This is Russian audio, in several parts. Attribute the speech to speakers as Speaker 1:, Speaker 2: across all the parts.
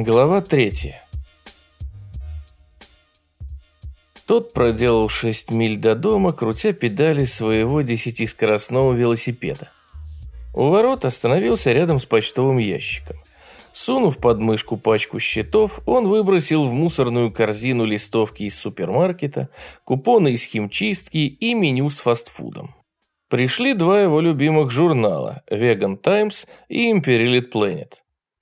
Speaker 1: Глава третья. Тот проделал 6 миль до дома, крутя педали своего десятискоростного велосипеда. У ворот остановился рядом с почтовым ящиком. Сунув под мышку пачку счетов, он выбросил в мусорную корзину листовки из супермаркета, купоны из химчистки и меню с фастфудом. Пришли два его любимых журнала «Vegan Times» и «Imperial Planet».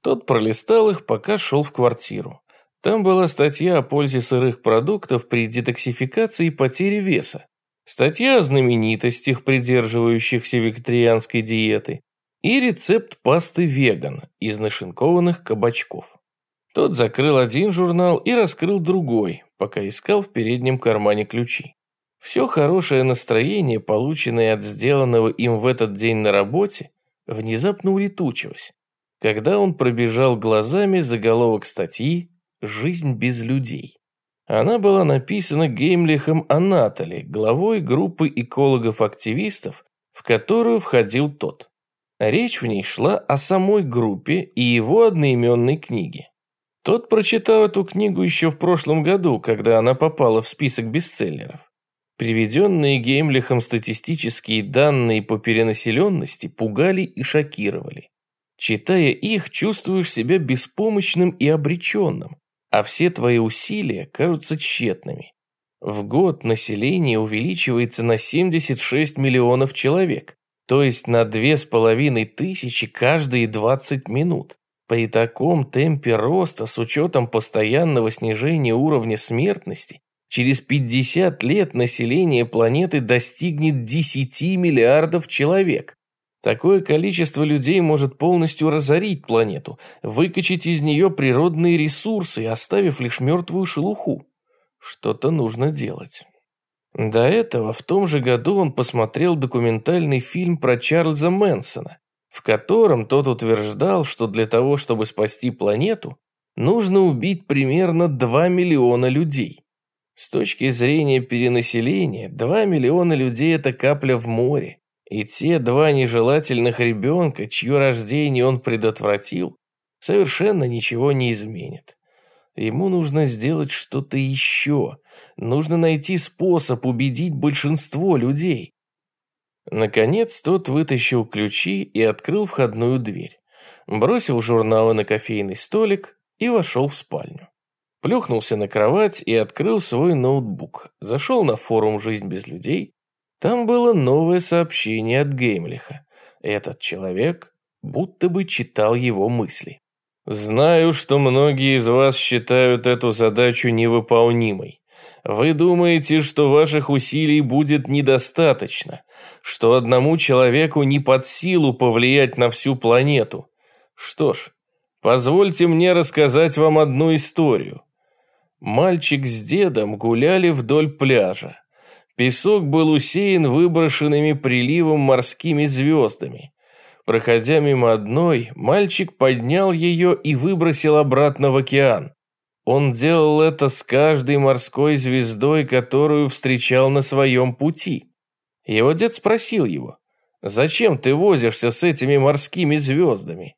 Speaker 1: Тот пролистал их, пока шел в квартиру. Там была статья о пользе сырых продуктов при детоксификации и потере веса. Статья о знаменитостях, придерживающихся вегетарианской диеты. И рецепт пасты веган из нашинкованных кабачков. Тот закрыл один журнал и раскрыл другой, пока искал в переднем кармане ключи. Все хорошее настроение, полученное от сделанного им в этот день на работе, внезапно улетучилось, когда он пробежал глазами заголовок статьи «Жизнь без людей». Она была написана Геймлихом Анатоли, главой группы экологов-активистов, в которую входил тот. Речь в ней шла о самой группе и его одноименной книге. Тот прочитал эту книгу еще в прошлом году, когда она попала в список бестселлеров. Приведенные Геймлихом статистические данные по перенаселенности пугали и шокировали. Читая их, чувствуешь себя беспомощным и обреченным, а все твои усилия кажутся тщетными. В год население увеличивается на 76 миллионов человек, то есть на две с половиной тысячи каждые 20 минут. При таком темпе роста с учетом постоянного снижения уровня смертности Через 50 лет население планеты достигнет 10 миллиардов человек. Такое количество людей может полностью разорить планету, выкачать из нее природные ресурсы, оставив лишь мертвую шелуху. Что-то нужно делать. До этого в том же году он посмотрел документальный фильм про Чарльза Мэнсона, в котором тот утверждал, что для того, чтобы спасти планету, нужно убить примерно 2 миллиона людей. С точки зрения перенаселения, 2 миллиона людей – это капля в море. И те два нежелательных ребенка, чье рождение он предотвратил, совершенно ничего не изменят. Ему нужно сделать что-то еще. Нужно найти способ убедить большинство людей. Наконец, тот вытащил ключи и открыл входную дверь. Бросил журналы на кофейный столик и вошел в спальню. Плюхнулся на кровать и открыл свой ноутбук. Зашел на форум «Жизнь без людей». Там было новое сообщение от Геймлиха. Этот человек будто бы читал его мысли. «Знаю, что многие из вас считают эту задачу невыполнимой. Вы думаете, что ваших усилий будет недостаточно, что одному человеку не под силу повлиять на всю планету. Что ж, позвольте мне рассказать вам одну историю. Мальчик с дедом гуляли вдоль пляжа. Песок был усеян выброшенными приливом морскими звездами. Проходя мимо одной, мальчик поднял ее и выбросил обратно в океан. Он делал это с каждой морской звездой, которую встречал на своем пути. Его дед спросил его, «Зачем ты возишься с этими морскими звездами?»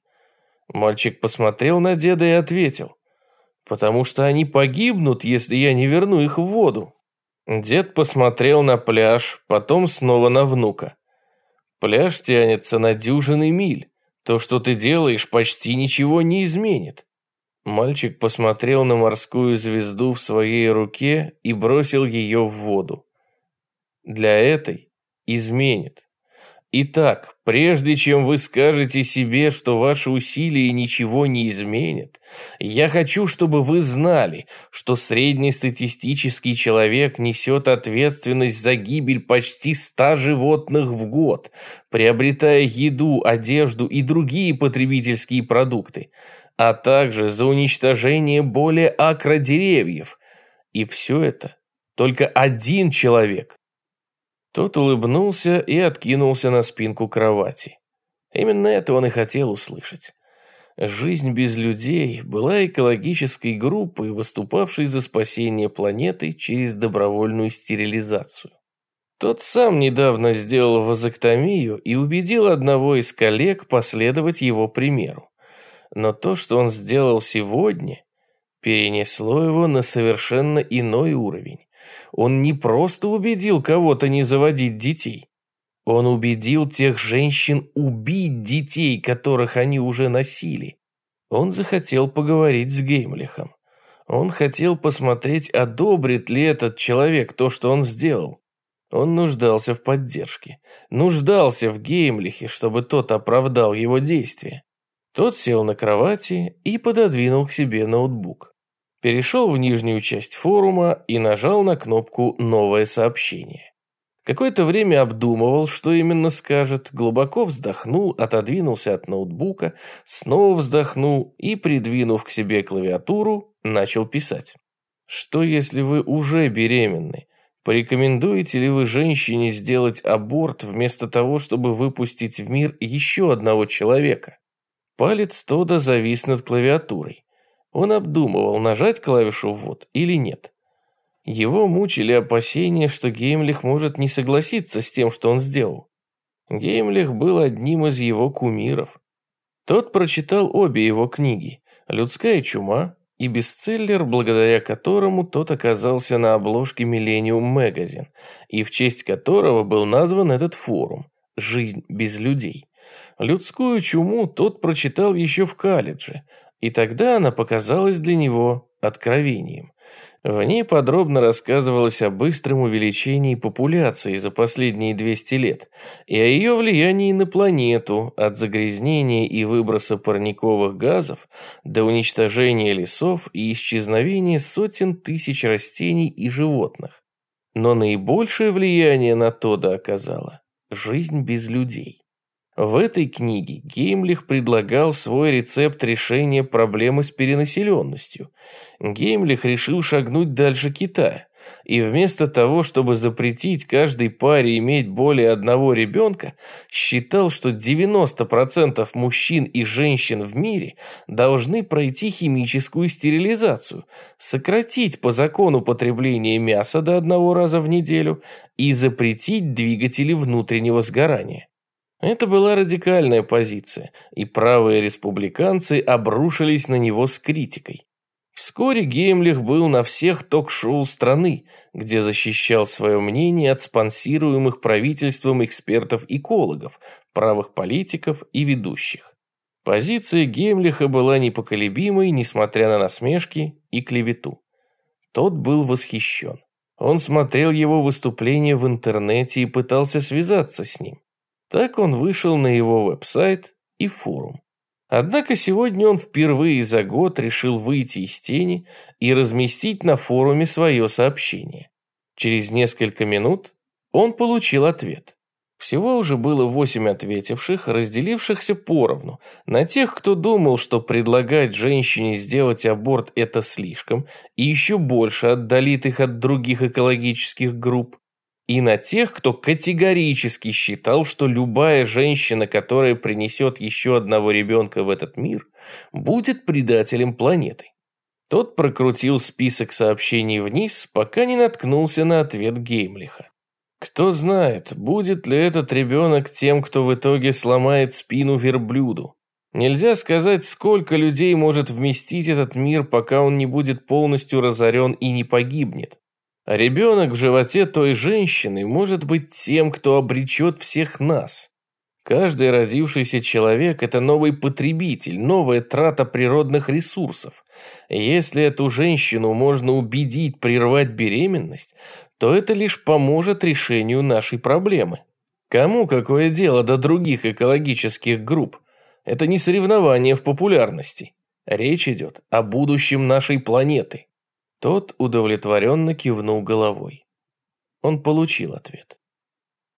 Speaker 1: Мальчик посмотрел на деда и ответил, потому что они погибнут, если я не верну их в воду. Дед посмотрел на пляж, потом снова на внука. Пляж тянется на дюжины миль. То, что ты делаешь, почти ничего не изменит. Мальчик посмотрел на морскую звезду в своей руке и бросил ее в воду. Для этой изменит. Итак, прежде чем вы скажете себе, что ваши усилия ничего не изменят, я хочу, чтобы вы знали, что среднестатистический человек несет ответственность за гибель почти ста животных в год, приобретая еду, одежду и другие потребительские продукты, а также за уничтожение более акра деревьев. И все это только один человек тот улыбнулся и откинулся на спинку кровати. Именно это он и хотел услышать. Жизнь без людей была экологической группой, выступавшей за спасение планеты через добровольную стерилизацию. Тот сам недавно сделал вазоктомию и убедил одного из коллег последовать его примеру. но то, что он сделал сегодня, перенесло его на совершенно иной уровень. Он не просто убедил кого-то не заводить детей. Он убедил тех женщин убить детей, которых они уже носили. Он захотел поговорить с Геймлихом. Он хотел посмотреть, одобрит ли этот человек то, что он сделал. Он нуждался в поддержке. Нуждался в Геймлихе, чтобы тот оправдал его действия. Тот сел на кровати и пододвинул к себе ноутбук. Перешел в нижнюю часть форума и нажал на кнопку «Новое сообщение». Какое-то время обдумывал, что именно скажет, глубоко вздохнул, отодвинулся от ноутбука, снова вздохнул и, придвинув к себе клавиатуру, начал писать. Что если вы уже беременны? Порекомендуете ли вы женщине сделать аборт вместо того, чтобы выпустить в мир еще одного человека? Палец Тода завис над клавиатурой. Он обдумывал, нажать клавишу «ввод» или нет. Его мучили опасения, что Геймлих может не согласиться с тем, что он сделал. Геймлих был одним из его кумиров. Тот прочитал обе его книги «Людская чума» и бестселлер, благодаря которому тот оказался на обложке Millennium Magazine, и в честь которого был назван этот форум «Жизнь без людей». Людскую чуму тот прочитал еще в колледже, и тогда она показалась для него откровением. В ней подробно рассказывалось о быстром увеличении популяции за последние 200 лет и о ее влиянии на планету от загрязнения и выброса парниковых газов до уничтожения лесов и исчезновения сотен тысяч растений и животных. Но наибольшее влияние на Тода оказала жизнь без людей. В этой книге Геймлих предлагал свой рецепт решения проблемы с перенаселенностью. Геймлих решил шагнуть дальше Китая. И вместо того, чтобы запретить каждой паре иметь более одного ребенка, считал, что 90% мужчин и женщин в мире должны пройти химическую стерилизацию, сократить по закону потребление мяса до одного раза в неделю и запретить двигатели внутреннего сгорания. Это была радикальная позиция, и правые республиканцы обрушились на него с критикой. Вскоре Геймлих был на всех ток-шоу страны, где защищал свое мнение от спонсируемых правительством экспертов-экологов, правых политиков и ведущих. Позиция Геймлиха была непоколебимой, несмотря на насмешки и клевету. Тот был восхищен. Он смотрел его выступления в интернете и пытался связаться с ним. Так он вышел на его веб-сайт и форум. Однако сегодня он впервые за год решил выйти из тени и разместить на форуме свое сообщение. Через несколько минут он получил ответ. Всего уже было восемь ответивших, разделившихся поровну, на тех, кто думал, что предлагать женщине сделать аборт это слишком, и еще больше отдалит их от других экологических групп, и на тех, кто категорически считал, что любая женщина, которая принесет еще одного ребенка в этот мир, будет предателем планеты. Тот прокрутил список сообщений вниз, пока не наткнулся на ответ Геймлиха. Кто знает, будет ли этот ребенок тем, кто в итоге сломает спину верблюду. Нельзя сказать, сколько людей может вместить этот мир, пока он не будет полностью разорен и не погибнет. Ребенок в животе той женщины может быть тем, кто обречет всех нас. Каждый родившийся человек – это новый потребитель, новая трата природных ресурсов. Если эту женщину можно убедить прервать беременность, то это лишь поможет решению нашей проблемы. Кому какое дело до других экологических групп? Это не соревнование в популярности. Речь идет о будущем нашей планеты. Тот удовлетворенно кивнул головой. Он получил ответ.